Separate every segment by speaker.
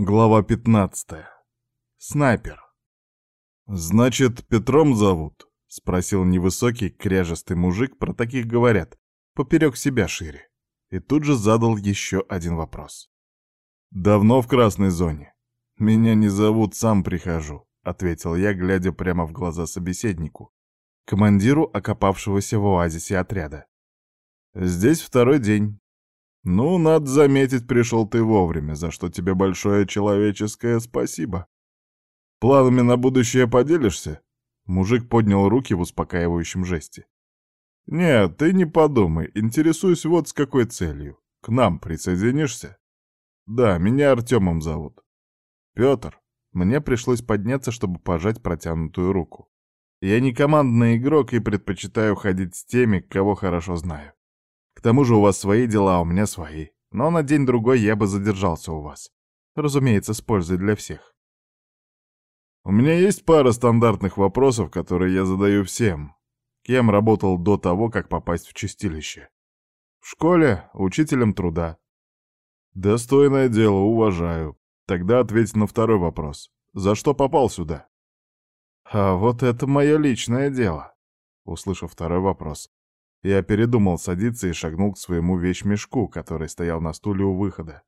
Speaker 1: Глава 15. Снайпер. «Значит, Петром зовут?» — спросил невысокий, кряжестый мужик, про таких говорят, поперек себя шире. И тут же задал еще один вопрос. «Давно в красной зоне?» «Меня не зовут, сам прихожу», — ответил я, глядя прямо в глаза собеседнику, командиру окопавшегося в оазисе отряда. «Здесь второй день. «Ну, надо заметить, пришел ты вовремя, за что тебе большое человеческое спасибо. Планами на будущее поделишься?» Мужик поднял руки в успокаивающем жесте. «Нет, ты не подумай, интересуюсь вот с какой целью. К нам присоединишься?» «Да, меня Артемом зовут». «Петр». Мне пришлось подняться, чтобы пожать протянутую руку. Я не командный игрок и предпочитаю ходить с теми, кого хорошо знаю. К тому же у вас свои дела, а у меня свои. Но на день-другой я бы задержался у вас. Разумеется, с пользой для всех. У меня есть пара стандартных вопросов, которые я задаю всем. Кем работал до того, как попасть в чистилище? В школе, учителем труда. Достойное дело, уважаю. Тогда ответь на второй вопрос. За что попал сюда? А вот это мое личное дело. Услышав второй вопрос, я передумал садиться и шагнул к своему вещмешку, который стоял на стуле у выхода.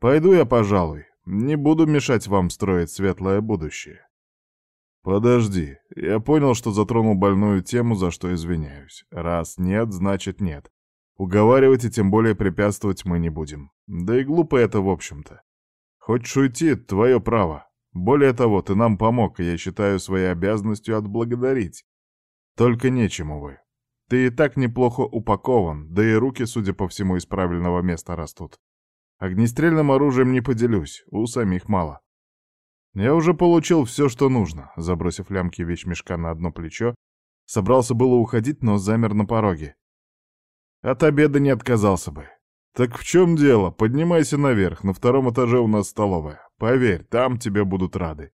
Speaker 1: «Пойду я, пожалуй. Не буду мешать вам строить светлое будущее». «Подожди. Я понял, что затронул больную тему, за что извиняюсь. Раз нет, значит нет. Уговаривать и тем более препятствовать мы не будем. Да и глупо это, в общем-то. Хочешь уйти — твое право. Более того, ты нам помог, и я считаю своей обязанностью отблагодарить. Только нечему вы. Ты и так неплохо упакован, да и руки, судя по всему, из правильного места растут. Огнестрельным оружием не поделюсь, у самих мало. Я уже получил все, что нужно, забросив лямки вещмешка на одно плечо, собрался было уходить, но замер на пороге. От обеда не отказался бы. Так в чем дело? Поднимайся наверх, на втором этаже у нас столовая. Поверь, там тебе будут рады.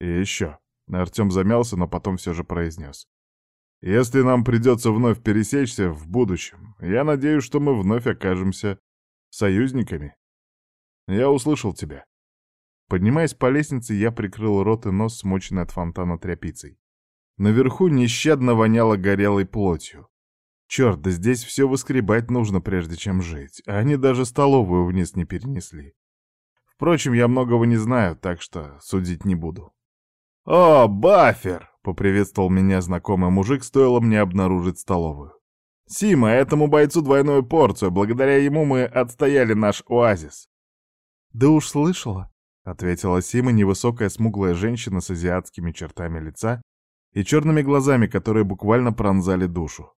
Speaker 1: И еще. Артем замялся, но потом все же произнес. Если нам придется вновь пересечься в будущем, я надеюсь, что мы вновь окажемся союзниками. Я услышал тебя. Поднимаясь по лестнице, я прикрыл рот и нос, смоченный от фонтана тряпицей. Наверху нещадно воняло горелой плотью. Черт, да здесь все выскребать нужно, прежде чем жить, а они даже столовую вниз не перенесли. Впрочем, я многого не знаю, так что судить не буду. «О, Баффер!» — поприветствовал меня знакомый мужик, стоило мне обнаружить столовую. «Сима, этому бойцу двойную порцию, благодаря ему мы отстояли наш оазис». «Да уж слышала», — ответила Сима, невысокая смуглая женщина с азиатскими чертами лица и черными глазами, которые буквально пронзали душу.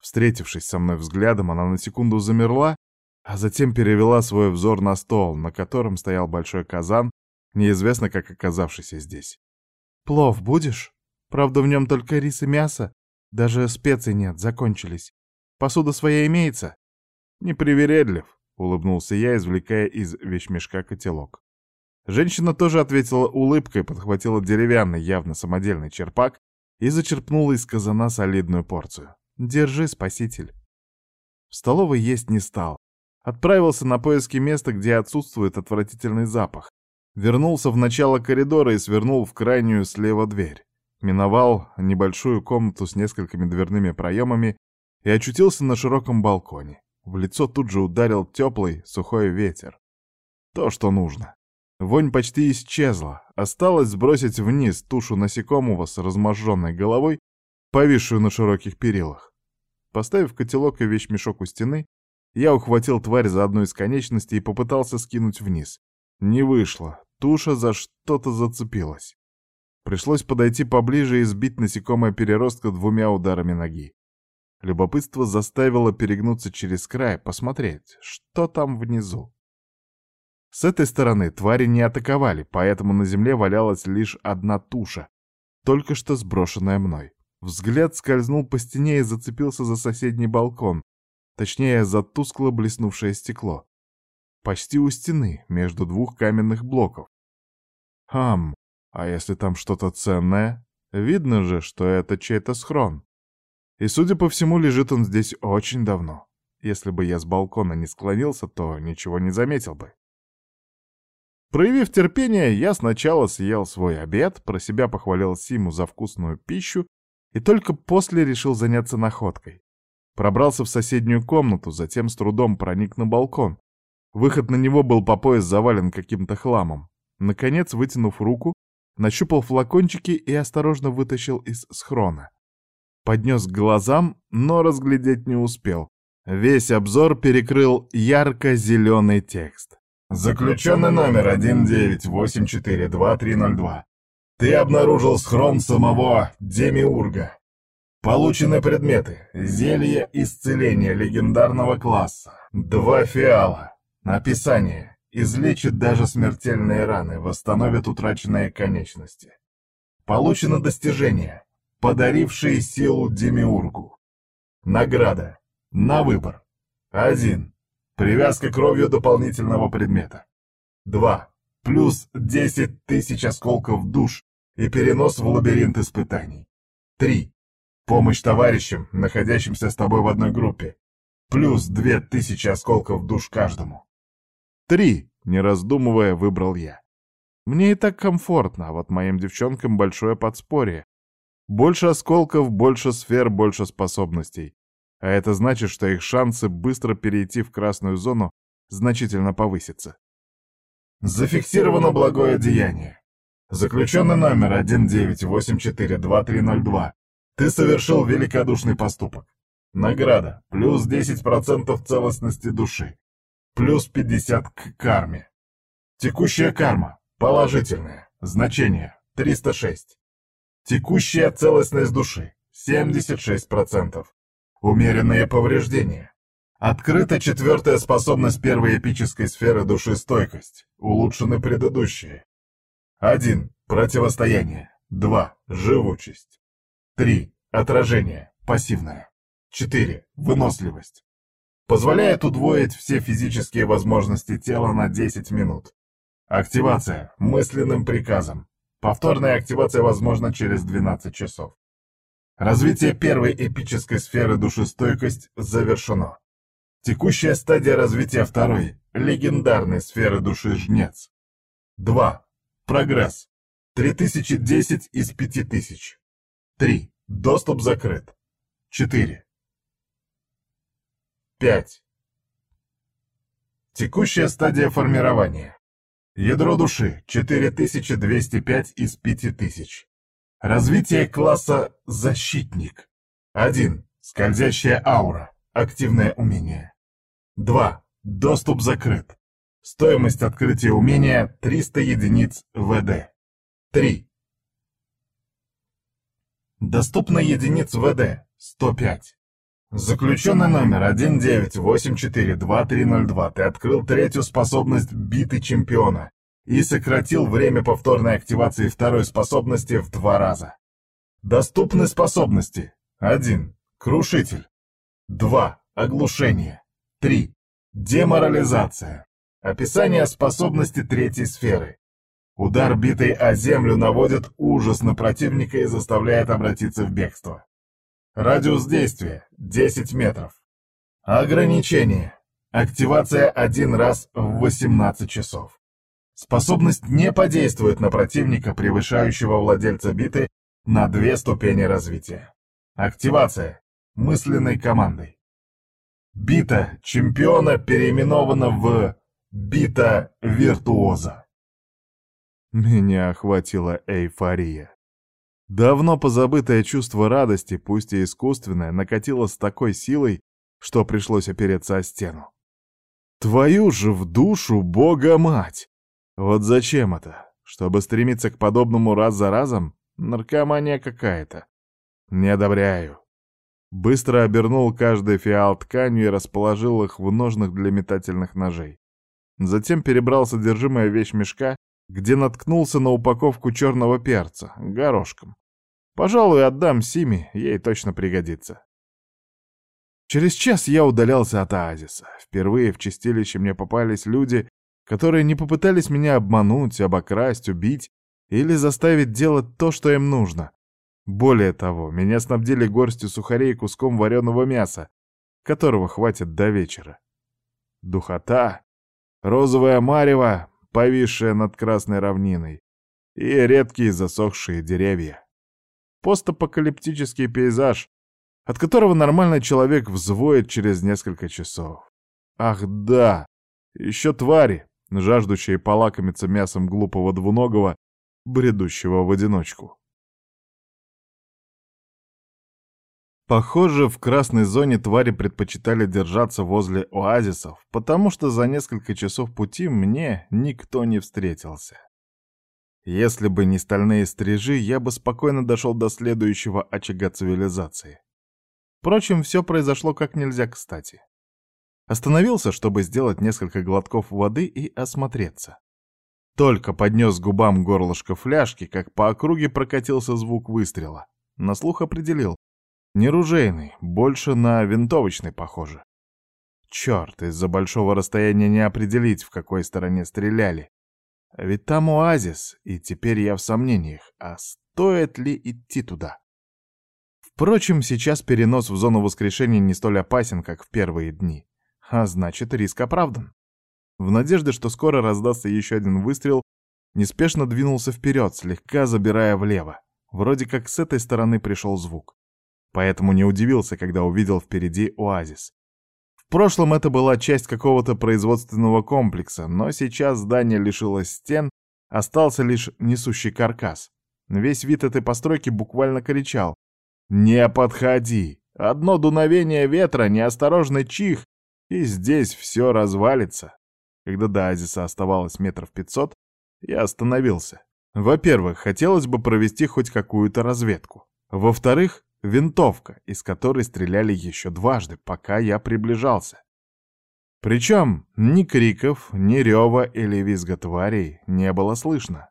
Speaker 1: Встретившись со мной взглядом, она на секунду замерла, а затем перевела свой взор на стол, на котором стоял большой казан, неизвестно как оказавшийся здесь. «Плов будешь?» Правда, в нем только рис и мясо. Даже специй нет, закончились. Посуда своя имеется?» «Непривередлив», — улыбнулся я, извлекая из вещмешка котелок. Женщина тоже ответила улыбкой, подхватила деревянный, явно самодельный черпак и зачерпнула из казана солидную порцию. «Держи, спаситель». В столовой есть не стал. Отправился на поиски места, где отсутствует отвратительный запах. Вернулся в начало коридора и свернул в крайнюю слева дверь миновал небольшую комнату с несколькими дверными проемами и очутился на широком балконе. В лицо тут же ударил теплый, сухой ветер. То, что нужно. Вонь почти исчезла. Осталось сбросить вниз тушу насекомого с разможженной головой, повисшую на широких перилах. Поставив котелок и вещмешок у стены, я ухватил тварь за одну из конечностей и попытался скинуть вниз. Не вышло. Туша за что-то зацепилась. Пришлось подойти поближе и сбить насекомое переростка двумя ударами ноги. Любопытство заставило перегнуться через край, посмотреть, что там внизу. С этой стороны твари не атаковали, поэтому на земле валялась лишь одна туша, только что сброшенная мной. Взгляд скользнул по стене и зацепился за соседний балкон, точнее, за тускло блеснувшее стекло. Почти у стены, между двух каменных блоков. Хам, а если там что-то ценное? Видно же, что это чей-то схрон. И, судя по всему, лежит он здесь очень давно. Если бы я с балкона не склонился, то ничего не заметил бы. Проявив терпение, я сначала съел свой обед, про себя похвалил Симу за вкусную пищу и только после решил заняться находкой. Пробрался в соседнюю комнату, затем с трудом проник на балкон. Выход на него был по пояс завален каким-то хламом. Наконец, вытянув руку, нащупал флакончики и осторожно вытащил из схрона. Поднес к глазам, но разглядеть не успел. Весь обзор перекрыл ярко-зеленый текст.
Speaker 2: Заключенный номер 19842302. Ты обнаружил схрон самого Демиурга. Получены предметы. Зелье исцеления легендарного класса. Два фиала. Описание. Излечит даже смертельные раны, восстановит утраченные конечности. Получено достижение, подарившее силу Демиургу. Награда. На выбор. 1. Привязка кровью дополнительного предмета. 2. Плюс 10 тысяч осколков душ и перенос в лабиринт испытаний. 3. Помощь товарищам, находящимся с тобой в одной группе. Плюс 2000 осколков душ каждому.
Speaker 1: Три, не раздумывая, выбрал я. Мне и так комфортно, а вот моим девчонкам большое подспорье. Больше осколков, больше сфер, больше способностей. А это значит, что их шансы быстро перейти в красную зону значительно повысятся.
Speaker 2: Зафиксировано благое деяние. Заключенный номер 19842302. Ты совершил великодушный поступок. Награда. Плюс 10% целостности души плюс 50 к карме. Текущая карма, положительная, значение 306. Текущая целостность души 76%. Умеренные повреждения. Открыта четвертая способность первой эпической сферы души стойкость. Улучшены предыдущие. 1. Противостояние. 2. Живучесть. 3. Отражение. Пассивное. 4. Выносливость. Позволяет удвоить все физические возможности тела на 10 минут. Активация мысленным приказом. Повторная активация возможна через 12 часов. Развитие первой эпической сферы душестойкость завершено. Текущая стадия развития второй, легендарной сферы души жнец. 2. Прогресс. 3010 из 5000. 3. Доступ закрыт. 4. 5. Текущая стадия формирования. Ядро души 4205 из 5000. Развитие класса «Защитник». 1. Скользящая аура. Активное умение. 2. Доступ закрыт. Стоимость открытия умения 300 единиц ВД. 3. Доступно единиц ВД 105. Заключенный номер 19842302, ты открыл третью способность биты чемпиона и сократил время повторной активации второй способности в два раза. Доступны способности. 1. Крушитель. 2. Оглушение. 3. Деморализация. Описание способности третьей сферы. Удар битой о землю наводит ужас на противника и заставляет обратиться в бегство. Радиус действия — 10 метров. Ограничение. Активация один раз в 18 часов. Способность не подействует на противника, превышающего владельца биты, на две ступени развития. Активация. Мысленной командой. Бита чемпиона переименована в бита виртуоза.
Speaker 1: Меня охватила эйфория. Давно позабытое чувство радости, пусть и искусственное, накатило с такой силой, что пришлось опереться о стену. Твою же в душу, бога-мать! Вот зачем это? Чтобы стремиться к подобному раз за разом? Наркомания какая-то. Не одобряю. Быстро обернул каждый фиал тканью и расположил их в ножнах для метательных ножей. Затем перебрал содержимое вещмешка где наткнулся на упаковку черного перца, горошком. Пожалуй, отдам Симе, ей точно пригодится. Через час я удалялся от оазиса. Впервые в чистилище мне попались люди, которые не попытались меня обмануть, обокрасть, убить или заставить делать то, что им нужно. Более того, меня снабдили горстью сухарей и куском вареного мяса, которого хватит до вечера. Духота, розовая марево, повисшая над красной равниной, и редкие засохшие деревья. Постапокалиптический пейзаж, от которого нормальный человек взвоет через несколько часов. Ах да, еще твари, жаждущие полакомиться мясом глупого двуногого, бредущего в одиночку. Похоже, в красной зоне твари предпочитали держаться возле оазисов, потому что за несколько часов пути мне никто не встретился. Если бы не стальные стрижи, я бы спокойно дошел до следующего очага цивилизации. Впрочем, все произошло как нельзя кстати. Остановился, чтобы сделать несколько глотков воды и осмотреться. Только поднес губам горлышко фляжки, как по округе прокатился звук выстрела. На слух определил. Не ружейный, больше на винтовочный похоже. Черт, из-за большого расстояния не определить, в какой стороне стреляли. Ведь там оазис, и теперь я в сомнениях, а стоит ли идти туда? Впрочем, сейчас перенос в зону воскрешения не столь опасен, как в первые дни. А значит, риск оправдан. В надежде, что скоро раздастся еще один выстрел, неспешно двинулся вперед, слегка забирая влево. Вроде как с этой стороны пришел звук. Поэтому не удивился, когда увидел впереди оазис. В прошлом это была часть какого-то производственного комплекса, но сейчас здание лишилось стен, остался лишь несущий каркас. Весь вид этой постройки буквально кричал «Не подходи! Одно дуновение ветра, неосторожный чих, и здесь все развалится!» Когда до оазиса оставалось метров пятьсот, я остановился. Во-первых, хотелось бы провести хоть какую-то разведку. Во-вторых, Винтовка, из которой стреляли еще дважды, пока я приближался. Причем ни криков, ни рева или визга тварей не было слышно.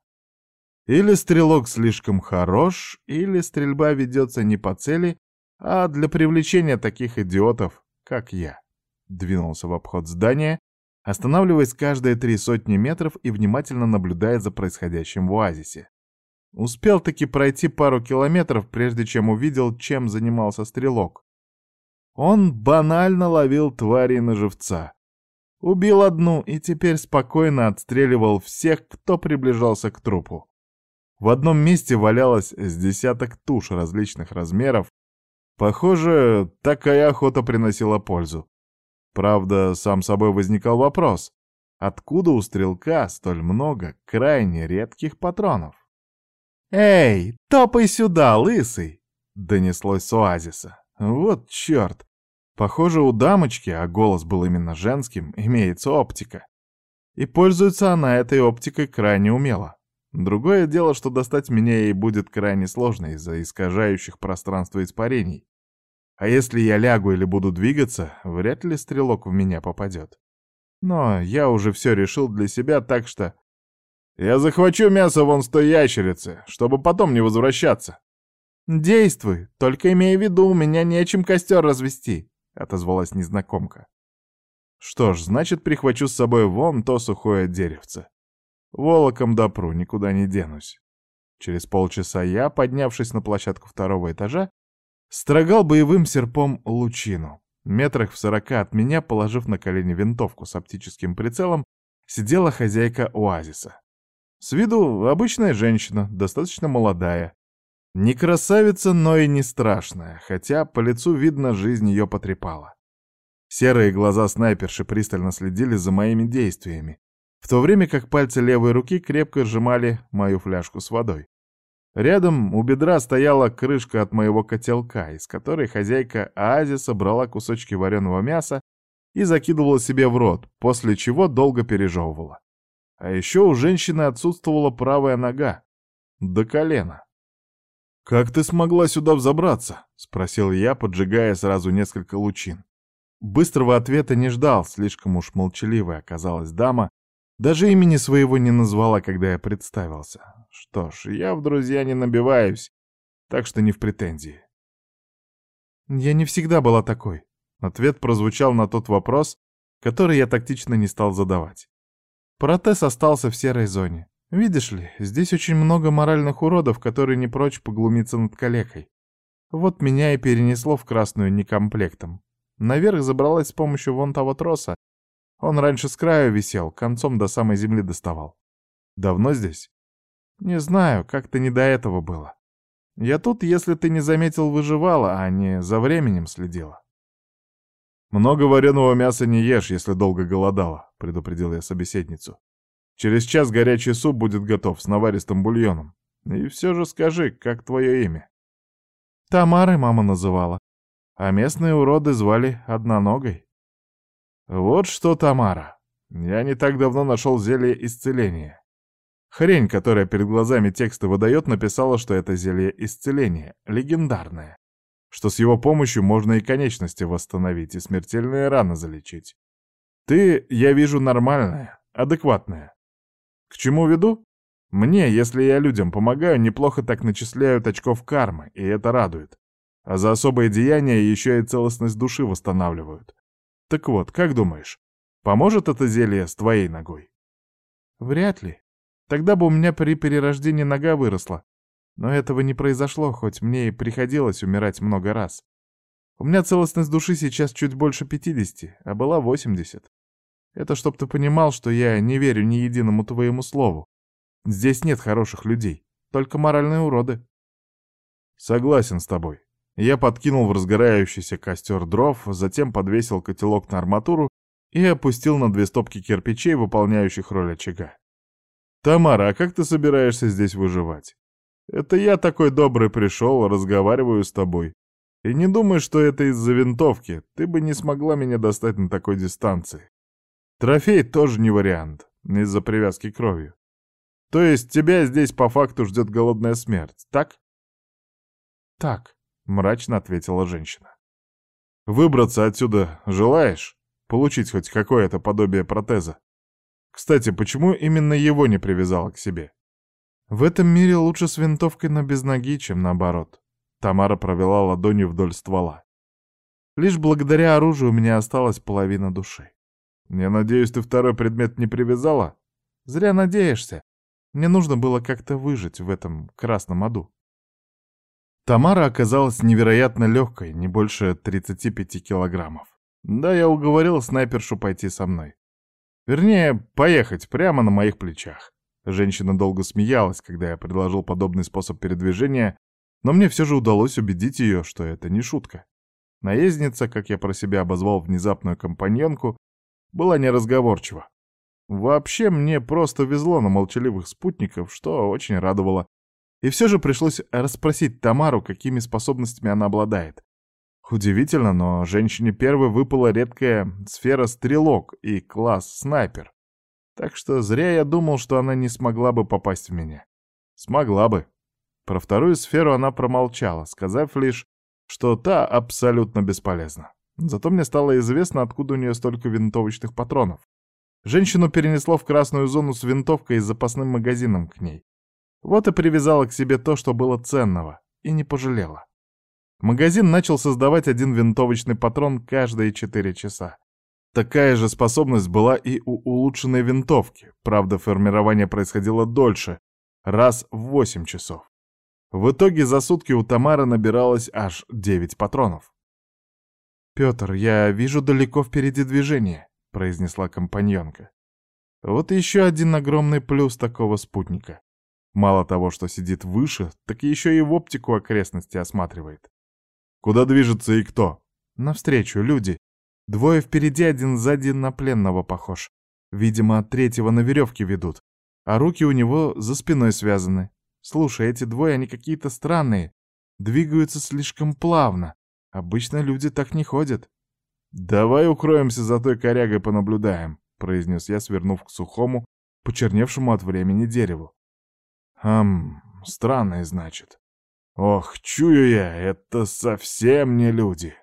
Speaker 1: Или стрелок слишком хорош, или стрельба ведется не по цели, а для привлечения таких идиотов, как я. Двинулся в обход здания, останавливаясь каждые три сотни метров и внимательно наблюдая за происходящим в оазисе. Успел таки пройти пару километров, прежде чем увидел, чем занимался стрелок. Он банально ловил тварей на живца. Убил одну и теперь спокойно отстреливал всех, кто приближался к трупу. В одном месте валялось с десяток туш различных размеров. Похоже, такая охота приносила пользу. Правда, сам собой возникал вопрос, откуда у стрелка столь много крайне редких патронов? «Эй, топай сюда, лысый!» — донеслось с оазиса. «Вот черт! Похоже, у дамочки, а голос был именно женским, имеется оптика. И пользуется она этой оптикой крайне умело. Другое дело, что достать меня ей будет крайне сложно из-за искажающих пространство испарений. А если я лягу или буду двигаться, вряд ли стрелок в меня попадет. Но я уже все решил для себя, так что я захвачу мясо вон с той ящерицы, чтобы потом не возвращаться. Действуй, только имея в виду, у меня нечем костер развести, отозвалась незнакомка. Что ж, значит, прихвачу с собой вон то сухое деревце. Волоком допру, никуда не денусь. Через полчаса я, поднявшись на площадку второго этажа, строгал боевым серпом лучину. Метрах в сорока от меня, положив на колени винтовку с оптическим прицелом, сидела хозяйка оазиса. С виду обычная женщина, достаточно молодая. Не красавица, но и не страшная, хотя по лицу видно, жизнь ее потрепала. Серые глаза снайперши пристально следили за моими действиями, в то время как пальцы левой руки крепко сжимали мою фляжку с водой. Рядом у бедра стояла крышка от моего котелка, из которой хозяйка оазиса брала кусочки вареного мяса и закидывала себе в рот, после чего долго пережевывала. А еще у женщины отсутствовала правая нога. До колена. «Как ты смогла сюда взобраться?» — спросил я, поджигая сразу несколько лучин. Быстрого ответа не ждал, слишком уж молчаливая оказалась дама, даже имени своего не назвала, когда я представился. Что ж, я в друзья не набиваюсь, так что не в претензии. Я не всегда была такой. Ответ прозвучал на тот вопрос, который я тактично не стал задавать. Протез остался в серой зоне. Видишь ли, здесь очень много моральных уродов, которые не прочь поглумиться над калекой. Вот меня и перенесло в красную некомплектом. Наверх забралась с помощью вон того троса, Он раньше с краю висел, концом до самой земли доставал. Давно здесь? Не знаю, как-то не до этого было. Я тут, если ты не заметил, выживала, а не за временем следила. «Много вареного мяса не ешь, если долго голодала», — предупредил я собеседницу. «Через час горячий суп будет готов с наваристым бульоном. И все же скажи, как твое имя?» Тамарой мама называла, а местные уроды звали Одноногой. «Вот что, Тамара, я не так давно нашел зелье исцеления. Хрень, которая перед глазами тексты выдает, написала, что это зелье исцеления, легендарное, что с его помощью можно и конечности восстановить, и смертельные раны залечить. Ты, я вижу, нормальная, адекватная. К чему веду? Мне, если я людям помогаю, неплохо так начисляют очков кармы, и это радует. А за особые деяния еще и целостность души восстанавливают. Так вот, как думаешь, поможет это зелье с твоей ногой? Вряд ли. Тогда бы у меня при перерождении нога выросла. Но этого не произошло, хоть мне и приходилось умирать много раз. У меня целостность души сейчас чуть больше 50, а была 80. Это чтоб ты понимал, что я не верю ни единому твоему слову. Здесь нет хороших людей, только моральные уроды. Согласен с тобой. Я подкинул в разгорающийся костер дров, затем подвесил котелок на арматуру и опустил на две стопки кирпичей, выполняющих роль очага. «Тамара, а как ты собираешься здесь выживать? Это я такой добрый пришел, разговариваю с тобой. И не думай, что это из-за винтовки, ты бы не смогла меня достать на такой дистанции. Трофей тоже не вариант, из-за привязки кровью. То есть тебя здесь по факту ждет голодная смерть, так?» «Так», — мрачно ответила женщина. «Выбраться отсюда желаешь? Получить хоть какое-то подобие протеза?» Кстати, почему именно его не привязала к себе? В этом мире лучше с винтовкой на без ноги, чем наоборот. Тамара провела ладонью вдоль ствола. Лишь благодаря оружию у меня осталась половина души. Я надеюсь, ты второй предмет не привязала? Зря надеешься. Мне нужно было как-то выжить в этом красном аду. Тамара оказалась невероятно легкой, не больше 35 килограммов. Да, я уговорил снайпершу пойти со мной. Вернее, поехать прямо на моих плечах. Женщина долго смеялась, когда я предложил подобный способ передвижения, но мне все же удалось убедить ее, что это не шутка. Наездница, как я про себя обозвал внезапную компаньонку, была неразговорчива. Вообще, мне просто везло на молчаливых спутников, что очень радовало. И все же пришлось расспросить Тамару, какими способностями она обладает. Удивительно, но женщине первой выпала редкая сфера стрелок и класс снайпер. Так что зря я думал, что она не смогла бы попасть в меня. Смогла бы. Про вторую сферу она промолчала, сказав лишь, что та абсолютно бесполезна. Зато мне стало известно, откуда у нее столько винтовочных патронов. Женщину перенесло в красную зону с винтовкой и запасным магазином к ней. Вот и привязала к себе то, что было ценного, и не пожалела. Магазин начал создавать один винтовочный патрон каждые 4 часа. Такая же способность была и у улучшенной винтовки, правда, формирование происходило дольше, раз в 8 часов. В итоге за сутки у Тамары набиралось аж 9 патронов. «Пётр, я вижу далеко впереди движение», — произнесла компаньонка. «Вот еще один огромный плюс такого спутника. Мало того, что сидит выше, так еще и в оптику окрестности осматривает. Куда движется и кто? Навстречу, люди. Двое впереди, один сзади на пленного похож. Видимо, третьего на веревке ведут. А руки у него за спиной связаны. Слушай, эти двое, они какие-то странные. Двигаются слишком плавно. Обычно люди так не ходят. «Давай укроемся за той корягой понаблюдаем», — произнес я, свернув к сухому, почерневшему от времени дереву. «Хм, странные, значит. Ох, чую я, это совсем не люди.